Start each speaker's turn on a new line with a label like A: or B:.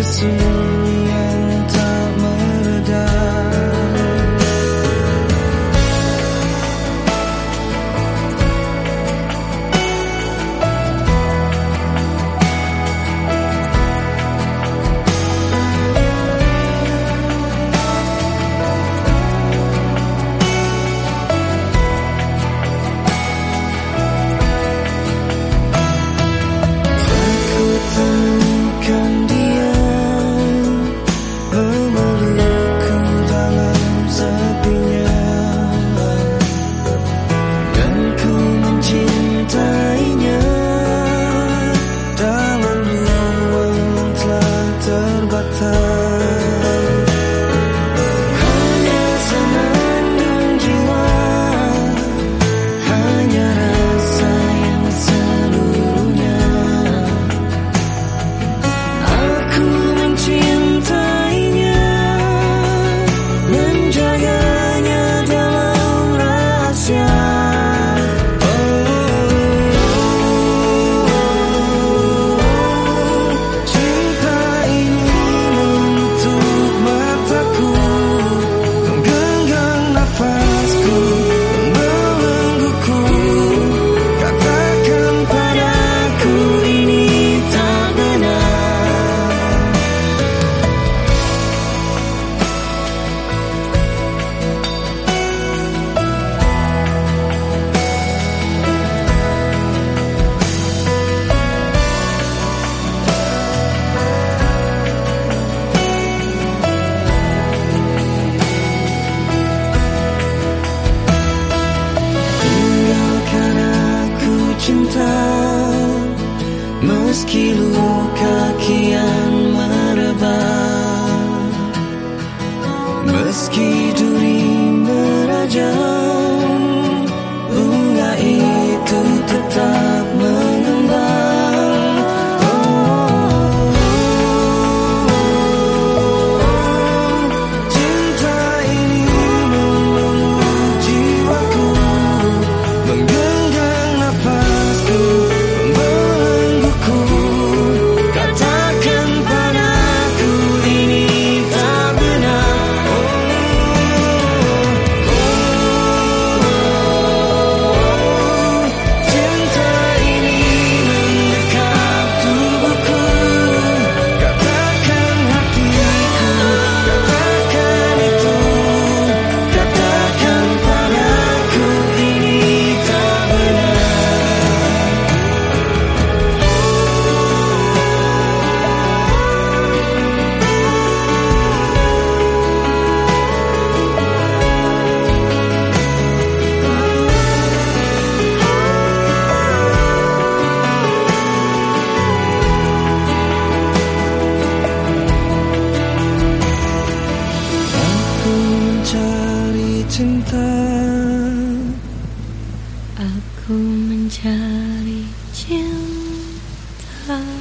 A: kissing me. cinta. Meski luka kian merebak. Meski dunia cinta.
B: Aku mencari cinta.